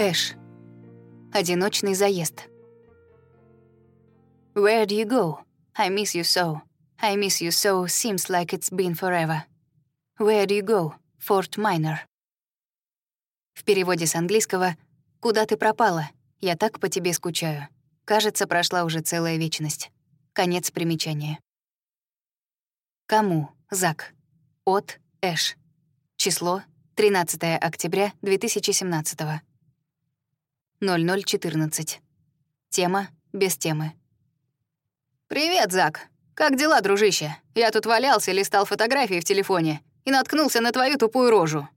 Эш. Одиночный заезд. Where do you go? I miss you so. I miss you so, seems like it's been forever. Where do you go? Fort Minor. В переводе с английского «Куда ты пропала? Я так по тебе скучаю». Кажется, прошла уже целая вечность. Конец примечания. Кому? Зак. От Эш. Число 13 октября 2017 0014. Тема без темы. «Привет, Зак. Как дела, дружище? Я тут валялся, листал фотографии в телефоне и наткнулся на твою тупую рожу.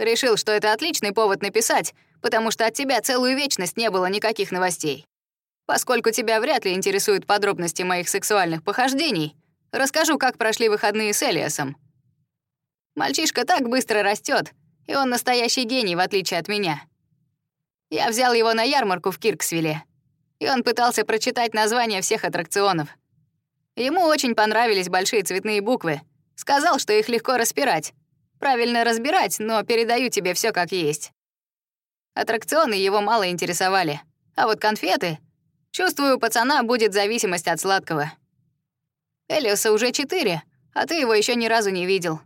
Решил, что это отличный повод написать, потому что от тебя целую вечность не было никаких новостей. Поскольку тебя вряд ли интересуют подробности моих сексуальных похождений, расскажу, как прошли выходные с Элиасом. Мальчишка так быстро растет, и он настоящий гений, в отличие от меня. Я взял его на ярмарку в Кирксвилле, и он пытался прочитать названия всех аттракционов. Ему очень понравились большие цветные буквы. Сказал, что их легко распирать. Правильно разбирать, но передаю тебе все как есть. Аттракционы его мало интересовали. А вот конфеты... Чувствую, у пацана будет зависимость от сладкого. Элиоса уже четыре, а ты его еще ни разу не видел.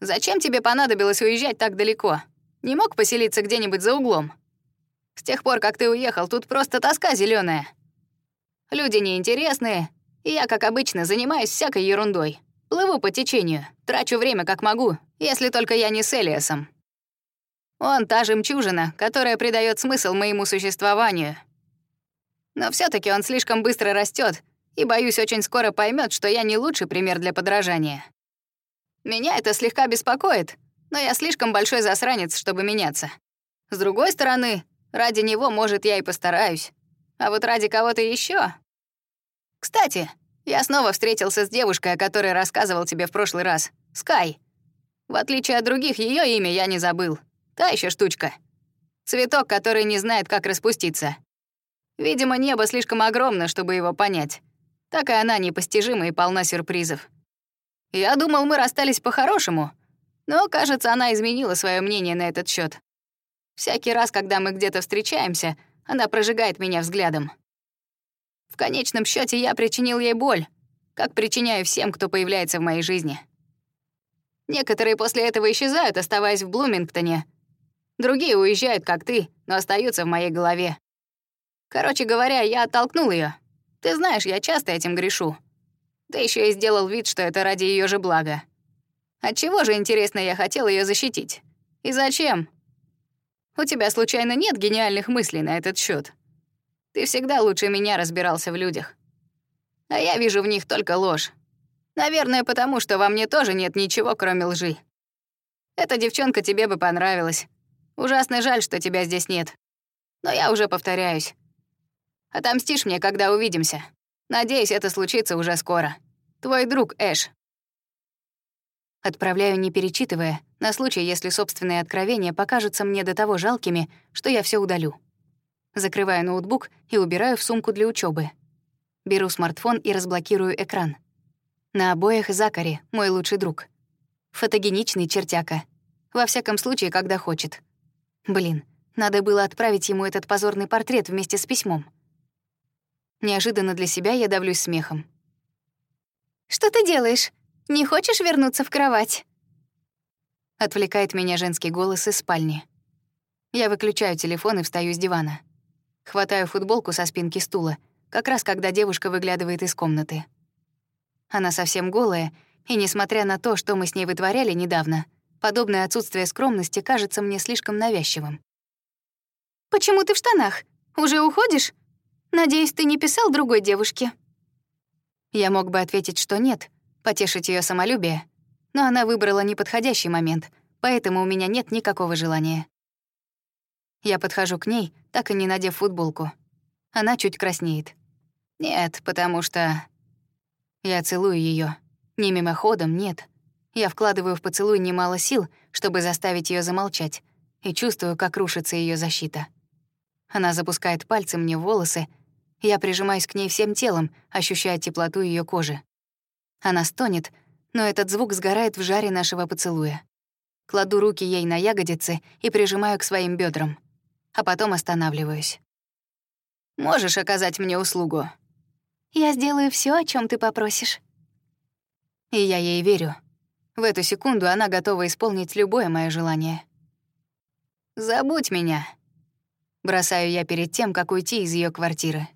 Зачем тебе понадобилось уезжать так далеко? Не мог поселиться где-нибудь за углом? С тех пор, как ты уехал, тут просто тоска зеленая. Люди неинтересные, и я, как обычно, занимаюсь всякой ерундой. Плыву по течению, трачу время как могу, если только я не с Элиасом. Он та жемчужина, которая придает смысл моему существованию. Но все таки он слишком быстро растет, и, боюсь, очень скоро поймет, что я не лучший пример для подражания. Меня это слегка беспокоит, но я слишком большой засранец, чтобы меняться. С другой стороны, Ради него, может, я и постараюсь. А вот ради кого-то еще. Кстати, я снова встретился с девушкой, о которой рассказывал тебе в прошлый раз. Скай. В отличие от других, ее имя я не забыл. Та еще штучка. Цветок, который не знает, как распуститься. Видимо, небо слишком огромно, чтобы его понять. Так и она непостижима и полна сюрпризов. Я думал, мы расстались по-хорошему, но, кажется, она изменила свое мнение на этот счет. Всякий раз, когда мы где-то встречаемся, она прожигает меня взглядом. В конечном счете я причинил ей боль, как причиняю всем, кто появляется в моей жизни. Некоторые после этого исчезают, оставаясь в Блумингтоне. Другие уезжают, как ты, но остаются в моей голове. Короче говоря, я оттолкнул ее. Ты знаешь, я часто этим грешу. Ты еще и сделал вид, что это ради ее же блага. Отчего же, интересно, я хотел ее защитить? И зачем? У тебя случайно нет гениальных мыслей на этот счет? Ты всегда лучше меня разбирался в людях. А я вижу в них только ложь. Наверное, потому что во мне тоже нет ничего, кроме лжи. Эта девчонка тебе бы понравилась. Ужасно жаль, что тебя здесь нет. Но я уже повторяюсь. Отомстишь мне, когда увидимся. Надеюсь, это случится уже скоро. Твой друг Эш. Отправляю, не перечитывая, на случай, если собственные откровения покажутся мне до того жалкими, что я все удалю. Закрываю ноутбук и убираю в сумку для учебы. Беру смартфон и разблокирую экран. На обоях Закари, мой лучший друг. Фотогеничный чертяка. Во всяком случае, когда хочет. Блин, надо было отправить ему этот позорный портрет вместе с письмом. Неожиданно для себя я давлюсь смехом. «Что ты делаешь? Не хочешь вернуться в кровать?» Отвлекает меня женский голос из спальни. Я выключаю телефон и встаю с дивана. Хватаю футболку со спинки стула, как раз когда девушка выглядывает из комнаты. Она совсем голая, и несмотря на то, что мы с ней вытворяли недавно, подобное отсутствие скромности кажется мне слишком навязчивым. «Почему ты в штанах? Уже уходишь? Надеюсь, ты не писал другой девушке?» Я мог бы ответить, что нет, потешить ее самолюбие, но она выбрала неподходящий момент, поэтому у меня нет никакого желания. Я подхожу к ней, так и не надев футболку. Она чуть краснеет. Нет, потому что... Я целую ее. Не мимоходом, нет. Я вкладываю в поцелуй немало сил, чтобы заставить ее замолчать, и чувствую, как рушится ее защита. Она запускает пальцы мне в волосы, я прижимаюсь к ней всем телом, ощущая теплоту ее кожи. Она стонет, но этот звук сгорает в жаре нашего поцелуя. Кладу руки ей на ягодицы и прижимаю к своим бедрам. а потом останавливаюсь. «Можешь оказать мне услугу?» «Я сделаю все, о чем ты попросишь». И я ей верю. В эту секунду она готова исполнить любое мое желание. «Забудь меня», Бросаю я перед тем, как уйти из ее квартиры.